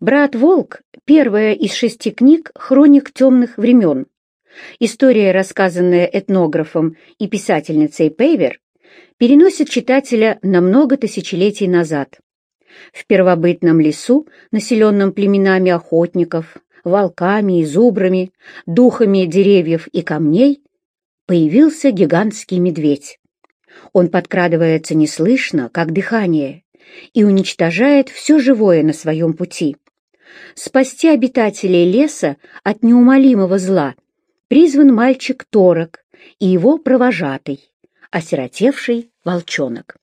«Брат-волк» — первая из шести книг «Хроник темных времен». История, рассказанная этнографом и писательницей Пейвер, переносит читателя на много тысячелетий назад. В первобытном лесу, населенном племенами охотников, волками и зубрами, духами деревьев и камней, появился гигантский медведь. Он подкрадывается неслышно, как дыхание, и уничтожает все живое на своем пути. Спасти обитателей леса от неумолимого зла призван мальчик Торок и его провожатый, осиротевший волчонок.